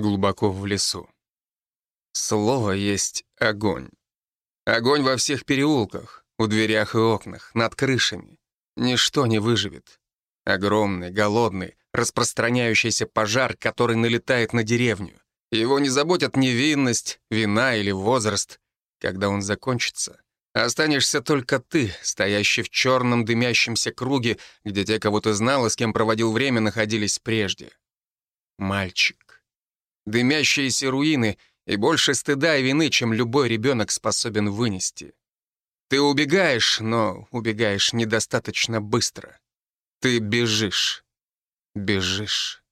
глубоко в лесу. Слово есть огонь. Огонь во всех переулках, у дверях и окнах, над крышами. Ничто не выживет. Огромный, голодный, распространяющийся пожар, который налетает на деревню. Его не заботят невинность, вина или возраст. Когда он закончится, останешься только ты, стоящий в черном дымящемся круге, где те, кого ты знал и с кем проводил время, находились прежде. Мальчик. Дымящиеся руины и больше стыда и вины, чем любой ребенок способен вынести. Ты убегаешь, но убегаешь недостаточно быстро. Ты бежишь, бежишь.